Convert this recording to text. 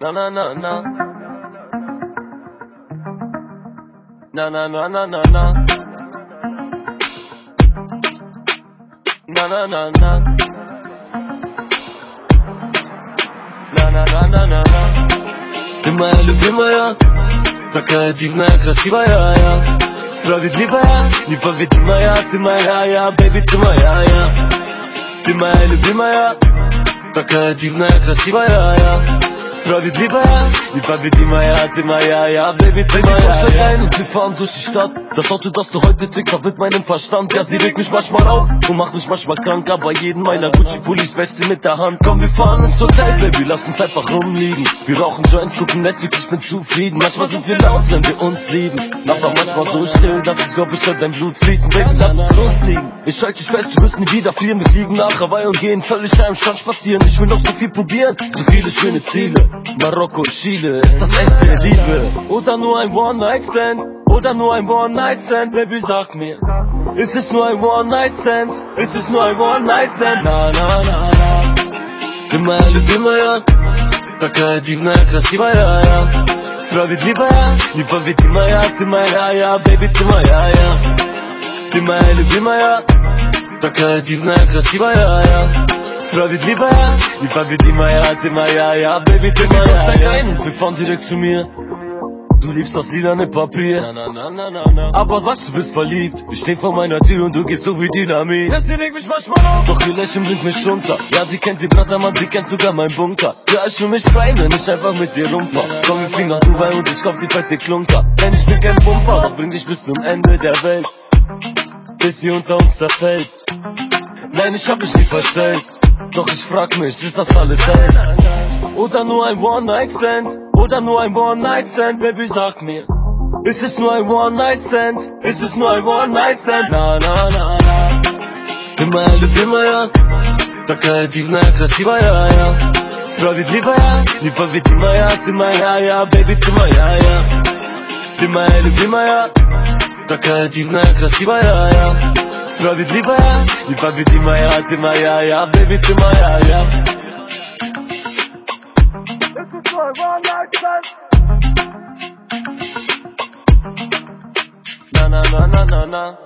Na na na na. Na na na na na na. Na na na na. На на на на на на Ты моя любимая Такая дивная, красивая я Справедливая, непобедимая Ты моя я, бэби, ты моя я Моя любимая. Такая дивная, красивая я Frage die Liebe, die Baby, die Maya, die Maya, ja, die Maya. Rein und wir fahren durch die Stadt. Das Auto, das du heute trägst, hat mit meinem Verstand. Ja, sie regt mich manchmal auf und macht mich manchmal krank. Aber jeden meiner Gucci-Pullis wäscht sie mit der Hand. Komm, wir fahren ins Hotel, Baby, lass uns einfach rumliegen. Wir rauchen Joints, gucken Netflix, ich bin zufrieden. Manchmal sind wir laut, wenn wir uns lieben. Aber manchmal so still, dass ich glaub, ich soll dein Blut fließen. Baby, lass uns loslegen. Ich halte dich fest, du wirst nie wieder fliehen. Wir fliegen nach Hawaii und gehen völlig heim, Strand spazieren. Ich will noch so viel probieren, so viele schöne Ziele. Marokko, Chile, ist das echte Liebe? Oder nur ein One-Night-Stand? Oder nur ein One-Night-Stand? Baby, sag mir, ist es nur ein One-Night-Stand? Ist es nur ein One-Night-Stand? Na, na, na, na Ты моя любимая, такая дивная, красивая я Справедливая, непобедимая, ты моя я, baby, ты моя я Ты моя любимая, такая дивная, красивая я Справедливая, непобедимая, ты моя, ja, Baby, ты моя, ja. ein und wir fahren direkt zu mir. Du liebst das lilane Papier, na, na, na, na, na. aber sagst du bist verliebt. Ich steh vor meiner Tür und du gehst so wie Dynamit. Ja, sie regt mich manchmal auf, doch ihr Lächeln bringt mich runter. Ja, sie kennt die Brattermann, sie kennt sogar meinen Bunker. Ja, ich fühl mich frei, wenn ich einfach mit dir rumfahr. Komm, wir fliegen nach Dubai und ich kauf die fette Klunker. Denn ich bin kein Pumper, doch bring dich bis zum Ende der Welt. Bis sie unter uns zerfällt. Nein, ich hab mich nicht verstellt. Doch ich frag mich, ist das alles echt? Oder nur ein One-Night-Stand? Oder nur ein One-Night-Stand? Baby, sag mir. Ist es nur ein One-Night-Stand? Ist es nur ein One-Night-Stand? Na, na, na, na. Ты моя любимая, такая дивная, красивая я. Справедливая, непобедимая, ты моя я, baby, ты моя я. Ты моя любимая, такая дивная, красивая я. Справедливая, непобедимая, ты моя я, baby, ты моя я. На на на на на на.